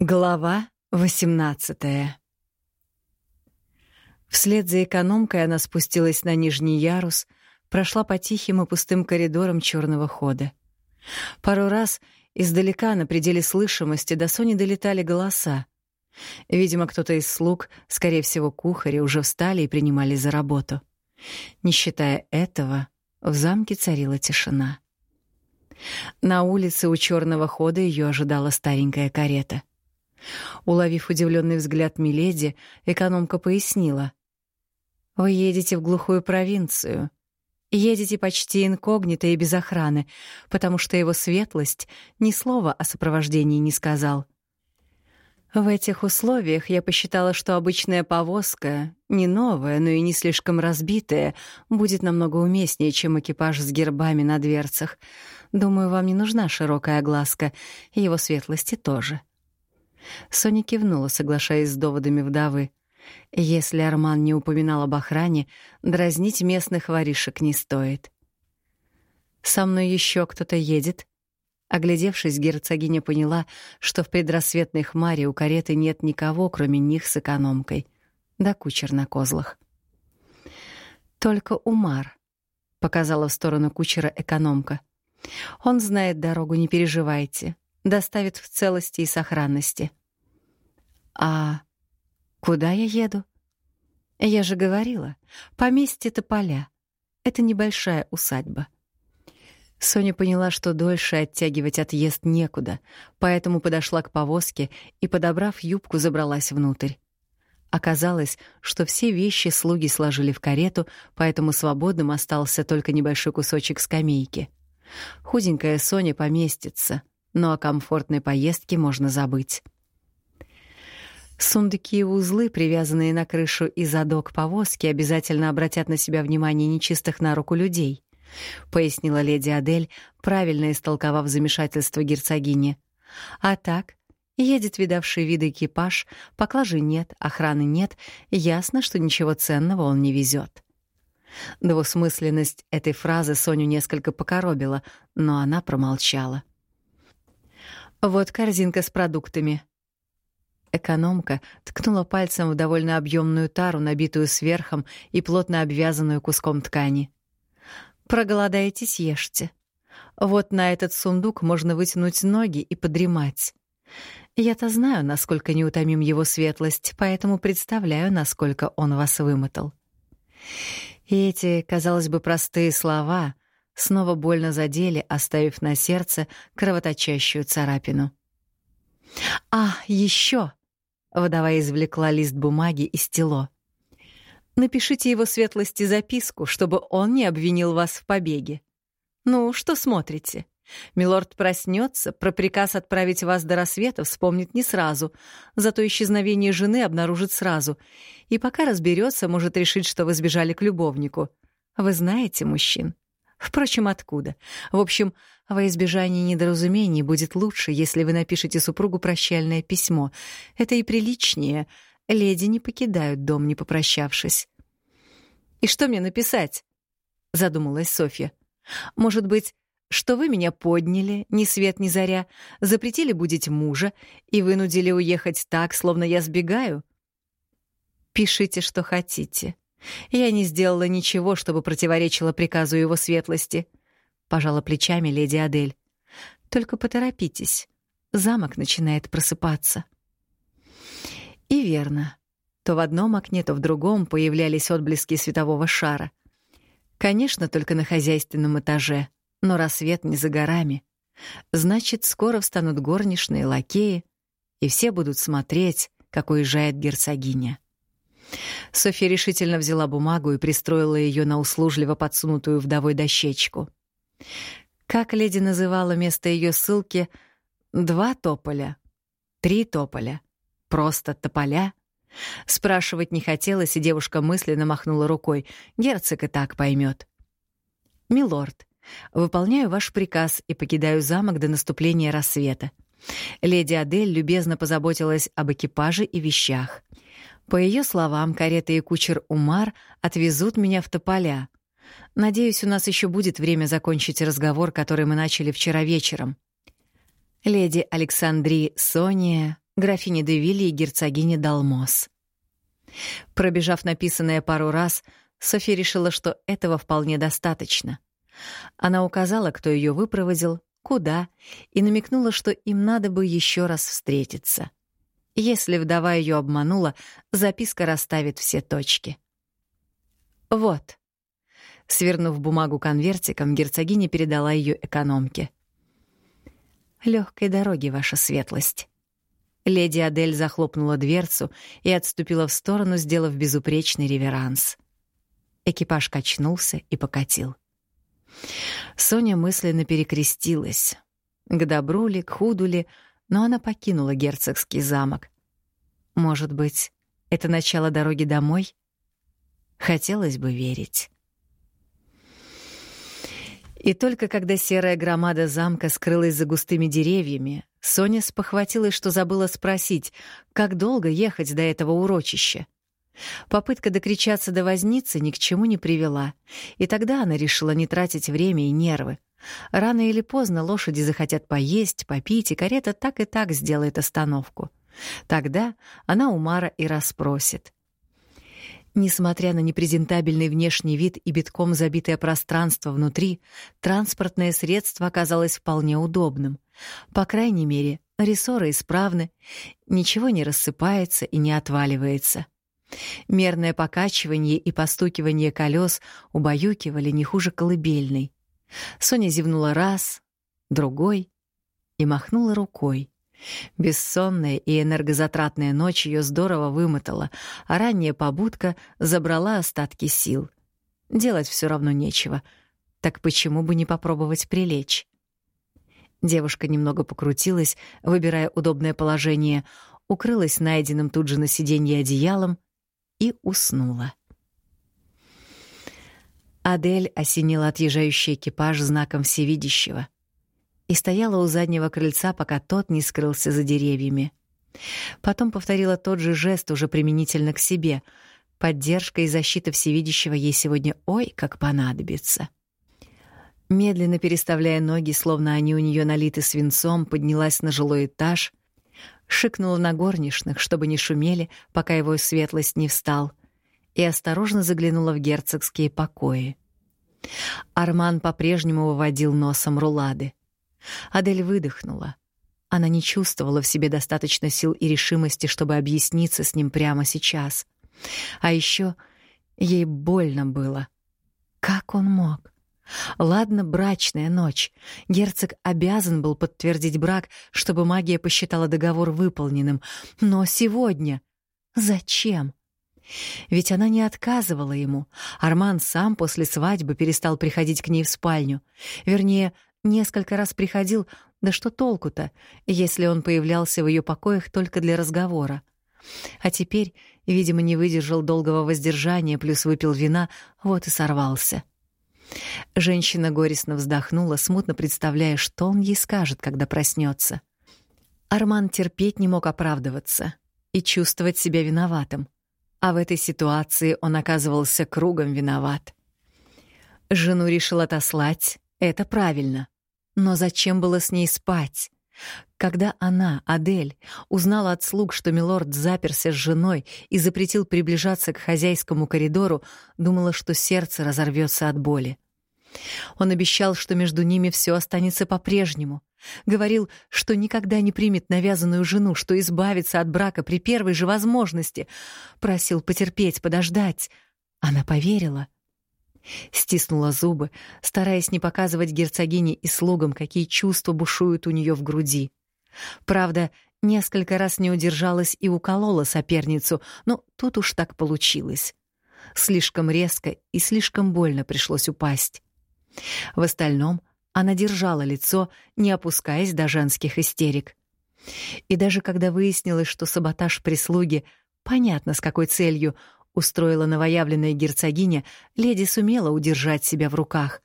Глава 18 Вслед за экономкой она спустилась на нижний ярус, прошла по тихим и пустым коридорам черного хода. Пару раз издалека на пределе слышимости до Сони долетали голоса. Видимо, кто-то из слуг, скорее всего, кухари, уже встали и принимали за работу. Не считая этого, в замке царила тишина. На улице у черного хода ее ожидала старенькая карета. Уловив удивленный взгляд Миледи, экономка пояснила. «Вы едете в глухую провинцию. Едете почти инкогнито и без охраны, потому что его светлость ни слова о сопровождении не сказал. В этих условиях я посчитала, что обычная повозка, не новая, но и не слишком разбитая, будет намного уместнее, чем экипаж с гербами на дверцах. Думаю, вам не нужна широкая огласка, и его светлости тоже». Соня кивнула, соглашаясь с доводами вдовы. Если Арман не упоминал об охране, дразнить местных воришек не стоит. «Со мной еще кто-то едет?» Оглядевшись, герцогиня поняла, что в предрассветной хмаре у кареты нет никого, кроме них с экономкой. Да кучер на козлах. «Только Умар», — показала в сторону кучера экономка. «Он знает дорогу, не переживайте. Доставит в целости и сохранности». А куда я еду? Я же говорила, поместье Тополя. Это небольшая усадьба. Соня поняла, что дольше оттягивать отъезд некуда, поэтому подошла к повозке и, подобрав юбку, забралась внутрь. Оказалось, что все вещи слуги сложили в карету, поэтому свободным остался только небольшой кусочек скамейки. Худенькая Соня поместится, но о комфортной поездке можно забыть. Сундуки и узлы, привязанные на крышу и задок повозки, обязательно обратят на себя внимание нечистых на руку людей, пояснила леди Адель, правильно истолковав замешательство герцогини. А так, едет видавший виды экипаж, поклажи нет, охраны нет, ясно, что ничего ценного он не везет. Двусмысленность этой фразы Соню несколько покоробила, но она промолчала. Вот корзинка с продуктами, Экономка ткнула пальцем в довольно объемную тару, набитую сверхом и плотно обвязанную куском ткани. «Проголодаетесь, ешьте. Вот на этот сундук можно вытянуть ноги и подремать. Я-то знаю, насколько неутомим его светлость, поэтому представляю, насколько он вас вымотал». И эти, казалось бы, простые слова снова больно задели, оставив на сердце кровоточащую царапину. «А, еще!» Водовая извлекла лист бумаги и стело. «Напишите его светлости записку, чтобы он не обвинил вас в побеге. Ну, что смотрите? Милорд проснется, про приказ отправить вас до рассвета вспомнит не сразу, зато исчезновение жены обнаружит сразу. И пока разберется, может решить, что вы сбежали к любовнику. Вы знаете мужчин?» Впрочем, откуда? В общем, во избежание недоразумений будет лучше, если вы напишете супругу прощальное письмо. Это и приличнее. Леди не покидают дом, не попрощавшись. «И что мне написать?» — задумалась Софья. «Может быть, что вы меня подняли, ни свет ни заря, запретили будить мужа и вынудили уехать так, словно я сбегаю?» «Пишите, что хотите», я не сделала ничего, чтобы противоречило приказу его светлости. Пожала плечами леди Адель. Только поторопитесь. Замок начинает просыпаться. И верно. То в одном окне, то в другом появлялись отблески светового шара. Конечно, только на хозяйственном этаже, но рассвет не за горами. Значит, скоро встанут горничные лакеи, и все будут смотреть, как уезжает герцогиня. Софья решительно взяла бумагу и пристроила ее на услужливо подсунутую вдовой дощечку. Как леди называла место ее ссылки, два тополя, три тополя, просто тополя. Спрашивать не хотелось, и девушка мысленно махнула рукой. Герцог и так поймет. «Милорд, выполняю ваш приказ и покидаю замок до наступления рассвета». Леди Адель любезно позаботилась об экипаже и вещах. По ее словам, карета и кучер Умар отвезут меня в Тополя. Надеюсь, у нас еще будет время закончить разговор, который мы начали вчера вечером. Леди Александри Сония графине де Вилли и герцогине Далмос. Пробежав написанное пару раз, София решила, что этого вполне достаточно. Она указала, кто ее выпроводил, куда, и намекнула, что им надо бы еще раз встретиться. Если вдова ее обманула, записка расставит все точки. «Вот». Свернув бумагу конвертиком, герцогиня передала ее экономке. Легкой дороги, ваша светлость». Леди Адель захлопнула дверцу и отступила в сторону, сделав безупречный реверанс. Экипаж качнулся и покатил. Соня мысленно перекрестилась. К добру ли, к худу ли, но она покинула герцогский замок. Может быть, это начало дороги домой? Хотелось бы верить. И только когда серая громада замка скрылась за густыми деревьями, Соня спохватилась, что забыла спросить, как долго ехать до этого урочища. Попытка докричаться до возницы ни к чему не привела, и тогда она решила не тратить время и нервы. Рано или поздно лошади захотят поесть, попить, и карета так и так сделает остановку. Тогда она у Мара и расспросит. Несмотря на непрезентабельный внешний вид и битком забитое пространство внутри, транспортное средство оказалось вполне удобным. По крайней мере, рессоры исправны, ничего не рассыпается и не отваливается. Мерное покачивание и постукивание колес убаюкивали не хуже колыбельной. Соня зевнула раз, другой и махнула рукой. Бессонная и энергозатратная ночь ее здорово вымотала, а ранняя побудка забрала остатки сил. Делать все равно нечего. Так почему бы не попробовать прилечь? Девушка немного покрутилась, выбирая удобное положение, укрылась найденным тут же на сиденье одеялом и уснула. Адель осенила отъезжающий экипаж знаком всевидящего и стояла у заднего крыльца, пока тот не скрылся за деревьями. Потом повторила тот же жест уже применительно к себе. Поддержка и защита всевидящего ей сегодня ой как понадобится. Медленно переставляя ноги, словно они у нее налиты свинцом, поднялась на жилой этаж, шикнула на горничных, чтобы не шумели, пока его светлость не встал, и осторожно заглянула в герцогские покои. Арман по-прежнему выводил носом рулады. Адель выдохнула. Она не чувствовала в себе достаточно сил и решимости, чтобы объясниться с ним прямо сейчас. А еще ей больно было. Как он мог? Ладно, брачная ночь. Герцог обязан был подтвердить брак, чтобы магия посчитала договор выполненным. Но сегодня... Зачем? Ведь она не отказывала ему. Арман сам после свадьбы перестал приходить к ней в спальню. Вернее, несколько раз приходил, да что толку-то, если он появлялся в ее покоях только для разговора. А теперь, видимо, не выдержал долгого воздержания, плюс выпил вина, вот и сорвался. Женщина горестно вздохнула, смутно представляя, что он ей скажет, когда проснется. Арман терпеть не мог оправдываться и чувствовать себя виноватым. А в этой ситуации он оказывался кругом виноват. Жену решил отослать, это правильно. Но зачем было с ней спать? Когда она, Адель, узнала от слуг, что милорд заперся с женой и запретил приближаться к хозяйскому коридору, думала, что сердце разорвется от боли. Он обещал, что между ними все останется по-прежнему. Говорил, что никогда не примет навязанную жену, что избавится от брака при первой же возможности. Просил потерпеть, подождать. Она поверила — Стиснула зубы, стараясь не показывать герцогине и слугам, какие чувства бушуют у нее в груди. Правда, несколько раз не удержалась и уколола соперницу, но тут уж так получилось. Слишком резко и слишком больно пришлось упасть. В остальном она держала лицо, не опускаясь до женских истерик. И даже когда выяснилось, что саботаж прислуги, понятно с какой целью, устроила новоявленная герцогиня, леди сумела удержать себя в руках.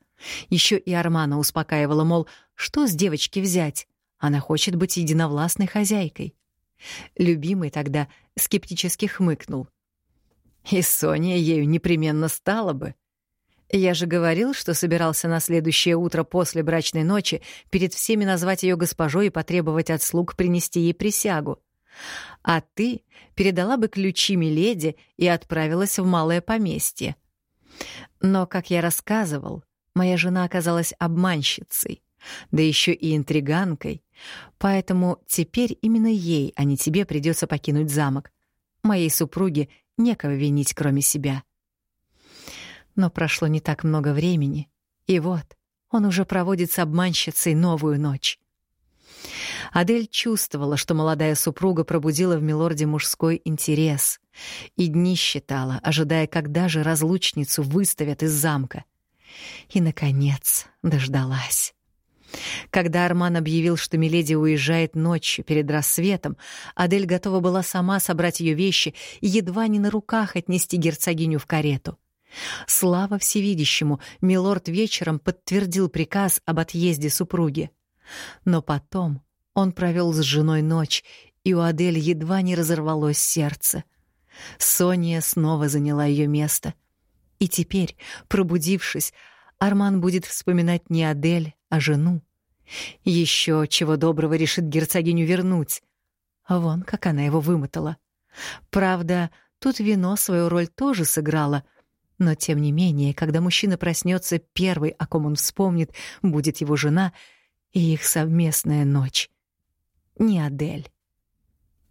Еще и Армана успокаивала, мол, что с девочки взять? Она хочет быть единовластной хозяйкой. Любимый тогда скептически хмыкнул. И Соня ею непременно стала бы. Я же говорил, что собирался на следующее утро после брачной ночи перед всеми назвать ее госпожой и потребовать от слуг принести ей присягу. А ты передала бы ключи Миледи и отправилась в малое поместье. Но, как я рассказывал, моя жена оказалась обманщицей, да еще и интриганкой, поэтому теперь именно ей, а не тебе, придется покинуть замок. Моей супруге некого винить, кроме себя. Но прошло не так много времени, и вот он уже проводит с обманщицей новую ночь. Адель чувствовала, что молодая супруга пробудила в Милорде мужской интерес, и дни считала, ожидая, когда же разлучницу выставят из замка. И, наконец, дождалась. Когда Арман объявил, что Миледи уезжает ночью перед рассветом, Адель готова была сама собрать ее вещи и едва не на руках отнести герцогиню в карету. Слава всевидящему, милорд вечером подтвердил приказ об отъезде супруги. Но потом он провел с женой ночь, и у Адель едва не разорвалось сердце. Соня снова заняла ее место. И теперь, пробудившись, Арман будет вспоминать не Адель, а жену. Еще чего доброго решит герцогиню вернуть. Вон как она его вымотала. Правда, тут вино свою роль тоже сыграло, но тем не менее, когда мужчина проснется, первый, о ком он вспомнит, будет его жена и их совместная ночь. Не Адель.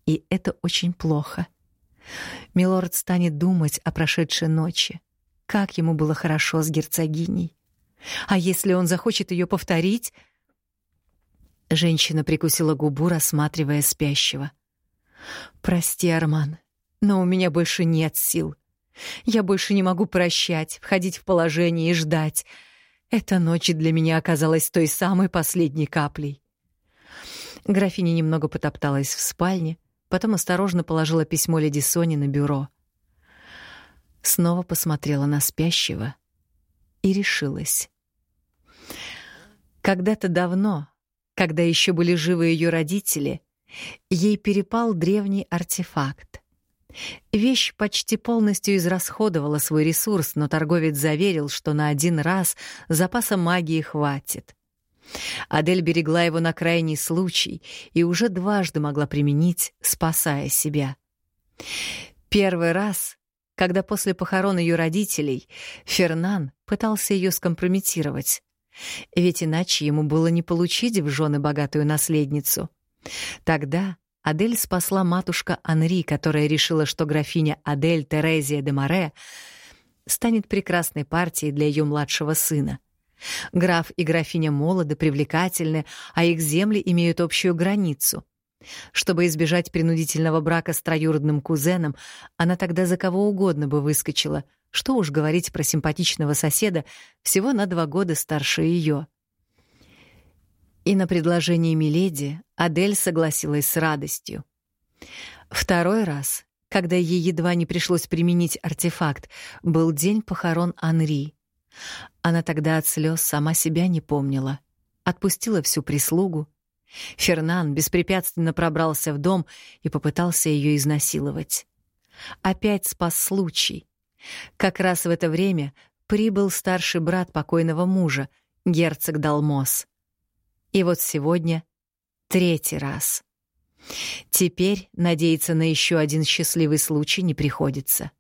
И это очень плохо. Милорд станет думать о прошедшей ночи, как ему было хорошо с герцогиней. А если он захочет ее повторить? Женщина прикусила губу, рассматривая спящего. Прости, Арман, но у меня больше нет сил. Я больше не могу прощать, входить в положение и ждать. Эта ночь для меня оказалась той самой последней каплей. Графиня немного потопталась в спальне, потом осторожно положила письмо леди Сони на бюро. Снова посмотрела на спящего и решилась. Когда-то давно, когда еще были живы ее родители, ей перепал древний артефакт. Вещь почти полностью израсходовала свой ресурс, но торговец заверил, что на один раз запаса магии хватит. Адель берегла его на крайний случай и уже дважды могла применить, спасая себя. Первый раз, когда после похорон ее родителей Фернан пытался ее скомпрометировать. Ведь иначе ему было не получить в жены богатую наследницу. Тогда Адель спасла матушка Анри, которая решила, что графиня Адель Терезия де Море станет прекрасной партией для ее младшего сына. Граф и графиня молоды, привлекательны, а их земли имеют общую границу. Чтобы избежать принудительного брака с троюродным кузеном, она тогда за кого угодно бы выскочила — что уж говорить про симпатичного соседа, всего на два года старше ее. И на предложение Миледи Адель согласилась с радостью. Второй раз, когда ей едва не пришлось применить артефакт, был день похорон Анри. Она тогда от слез сама себя не помнила. Отпустила всю прислугу. Фернан беспрепятственно пробрался в дом и попытался ее изнасиловать. Опять спас случай. Как раз в это время прибыл старший брат покойного мужа, герцог Далмос. И вот сегодня третий раз. Теперь надеяться на еще один счастливый случай не приходится.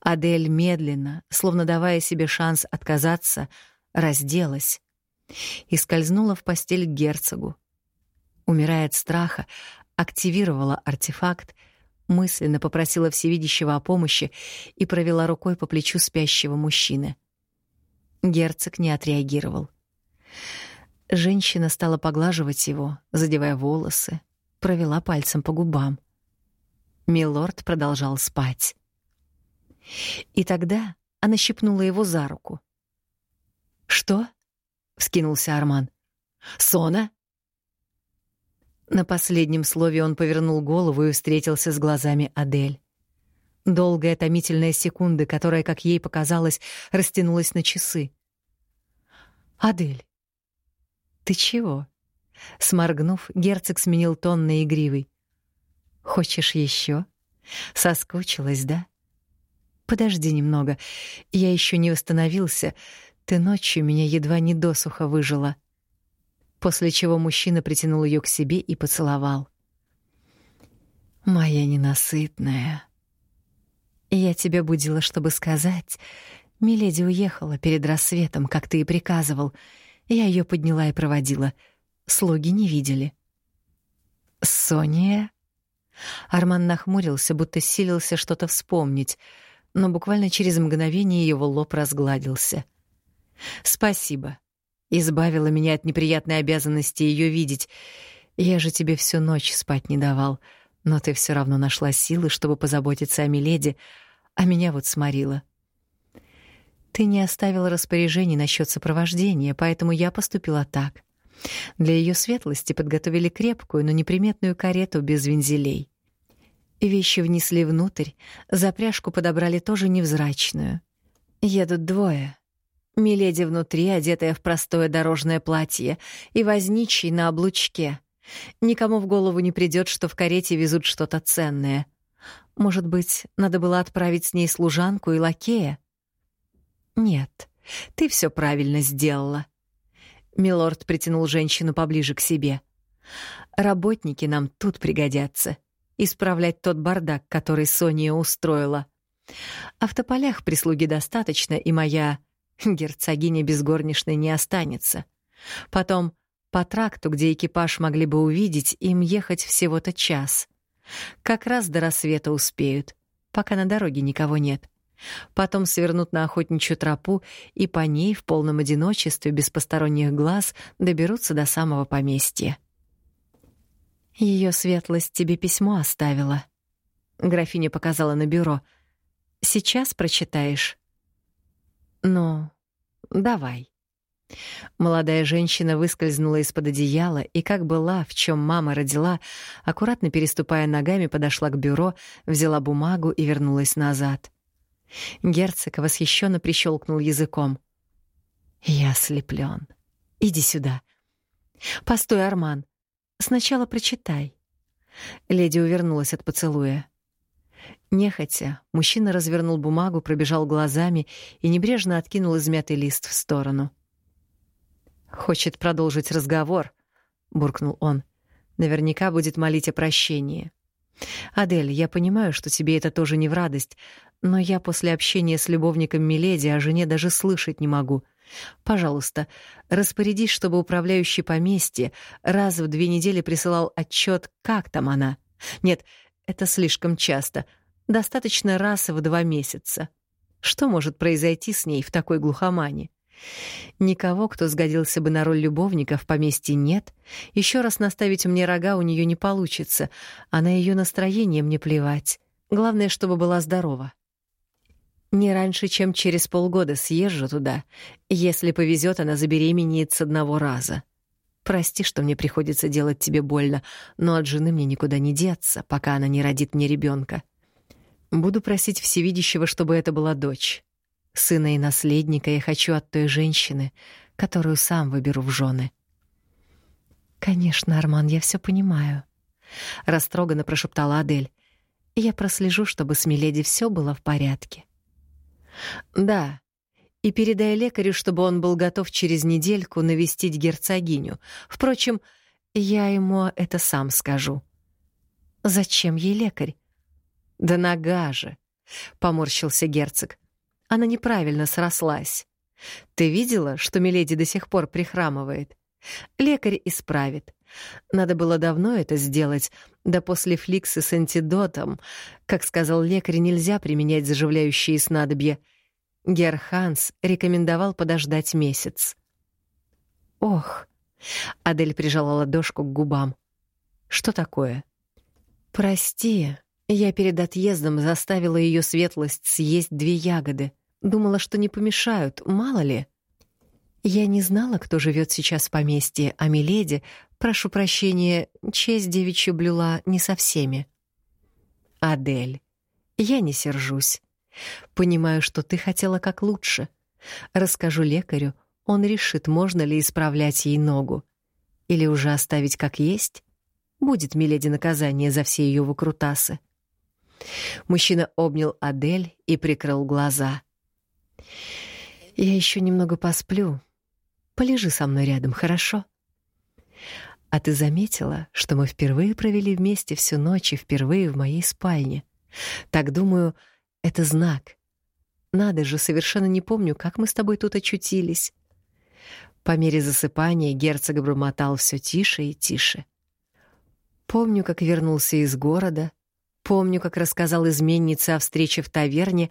Адель медленно, словно давая себе шанс отказаться, разделась и скользнула в постель к герцогу. Умирая от страха, активировала артефакт мысленно попросила всевидящего о помощи и провела рукой по плечу спящего мужчины. Герцог не отреагировал. Женщина стала поглаживать его, задевая волосы, провела пальцем по губам. Милорд продолжал спать. И тогда она щипнула его за руку. «Что?» — вскинулся Арман. «Сона?» На последнем слове он повернул голову и встретился с глазами Адель. Долгая томительная секунда, которая, как ей показалось, растянулась на часы. «Адель, ты чего?» Сморгнув, герцог сменил тон на игривый. «Хочешь еще? Соскучилась, да? Подожди немного, я еще не восстановился. Ты ночью меня едва не досуха выжила» после чего мужчина притянул ее к себе и поцеловал. Моя ненасытная. Я тебя будила, чтобы сказать. Миледи уехала перед рассветом, как ты и приказывал. Я ее подняла и проводила. Слуги не видели. Соня? Арман нахмурился, будто силился что-то вспомнить, но буквально через мгновение его лоб разгладился. Спасибо. Избавила меня от неприятной обязанности ее видеть. Я же тебе всю ночь спать не давал но ты все равно нашла силы, чтобы позаботиться о Миледи, а меня вот сморила. Ты не оставила распоряжений насчет сопровождения, поэтому я поступила так. Для ее светлости подготовили крепкую, но неприметную карету без вензелей. Вещи внесли внутрь, запряжку подобрали тоже невзрачную. Едут двое. Миледи внутри, одетая в простое дорожное платье, и возничий на облучке — Никому в голову не придет, что в карете везут что-то ценное. Может быть, надо было отправить с ней служанку и лакея? Нет, ты все правильно сделала. Милорд притянул женщину поближе к себе. Работники нам тут пригодятся. Исправлять тот бардак, который Сония устроила. А в тополях прислуги достаточно, и моя герцогиня без горничной не останется. Потом по тракту, где экипаж могли бы увидеть, им ехать всего-то час. Как раз до рассвета успеют, пока на дороге никого нет. Потом свернут на охотничью тропу и по ней в полном одиночестве, без посторонних глаз, доберутся до самого поместья. Ее светлость тебе письмо оставила. Графиня показала на бюро. Сейчас прочитаешь. Ну, давай. Молодая женщина выскользнула из-под одеяла и, как была, в чем мама родила, аккуратно переступая ногами, подошла к бюро, взяла бумагу и вернулась назад. Герцог восхищенно прищелкнул языком. «Я ослеплен. Иди сюда. Постой, Арман. Сначала прочитай». Леди увернулась от поцелуя. Нехотя, мужчина развернул бумагу, пробежал глазами и небрежно откинул измятый лист в сторону. — Хочет продолжить разговор, буркнул он. Наверняка будет молить о прощении. Адель, я понимаю, что тебе это тоже не в радость, но я после общения с любовником Миледи о жене даже слышать не могу. Пожалуйста, распорядись, чтобы управляющий поместье раз в две недели присылал отчет, как там она. Нет, это слишком часто. Достаточно раз в два месяца. Что может произойти с ней в такой глухомане? Никого, кто сгодился бы на роль любовника, в поместье нет. Еще раз наставить мне рога у нее не получится, а на ее настроение мне плевать. Главное, чтобы была здорова. Не раньше, чем через полгода съезжу туда. Если повезет, она забеременеет с одного раза. Прости, что мне приходится делать тебе больно, но от жены мне никуда не деться, пока она не родит мне ребенка. Буду просить всевидящего, чтобы это была дочь. Сына и наследника я хочу от той женщины, которую сам выберу в жены. Конечно, Арман, я все понимаю, растроганно прошептала Адель. Я прослежу, чтобы с Миледи все было в порядке. Да. И передай лекарю, чтобы он был готов через недельку навестить герцогиню. Впрочем, я ему это сам скажу. Зачем ей лекарь? Да нога же, поморщился герцог. Она неправильно срослась. Ты видела, что Миледи до сих пор прихрамывает? Лекарь исправит. Надо было давно это сделать, да после фликсы с антидотом. Как сказал лекарь, нельзя применять заживляющие снадобья. Герханс рекомендовал подождать месяц. Ох. Адель прижала ладошку к губам. Что такое? Прости, я перед отъездом заставила ее светлость съесть две ягоды. Думала, что не помешают, мало ли. Я не знала, кто живет сейчас в поместье, а Миледи, прошу прощения, честь девичью блюла не со всеми. Адель, я не сержусь. Понимаю, что ты хотела как лучше. Расскажу лекарю, он решит, можно ли исправлять ей ногу. Или уже оставить как есть. Будет Миледи наказание за все ее выкрутасы. Мужчина обнял Адель и прикрыл глаза. «Я еще немного посплю. Полежи со мной рядом, хорошо?» А ты заметила, что мы впервые провели вместе всю ночь и впервые в моей спальне? Так думаю, это знак. Надо же, совершенно не помню, как мы с тобой тут очутились. По мере засыпания герцог бормотал все тише и тише. Помню, как вернулся из города, помню, как рассказал изменнице о встрече в таверне,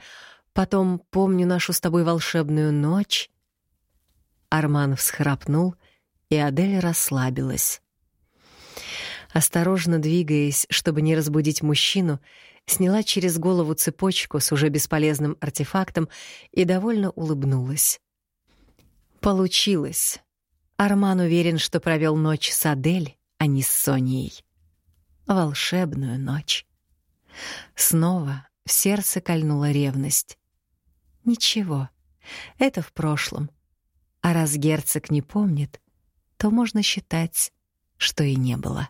потом помню нашу с тобой волшебную ночь. Арман всхрапнул, и Адель расслабилась. Осторожно двигаясь, чтобы не разбудить мужчину, сняла через голову цепочку с уже бесполезным артефактом и довольно улыбнулась. Получилось. Арман уверен, что провел ночь с Адель, а не с Соней. Волшебную ночь. Снова в сердце кольнула ревность. Ничего, это в прошлом. А раз герцог не помнит, то можно считать, что и не было.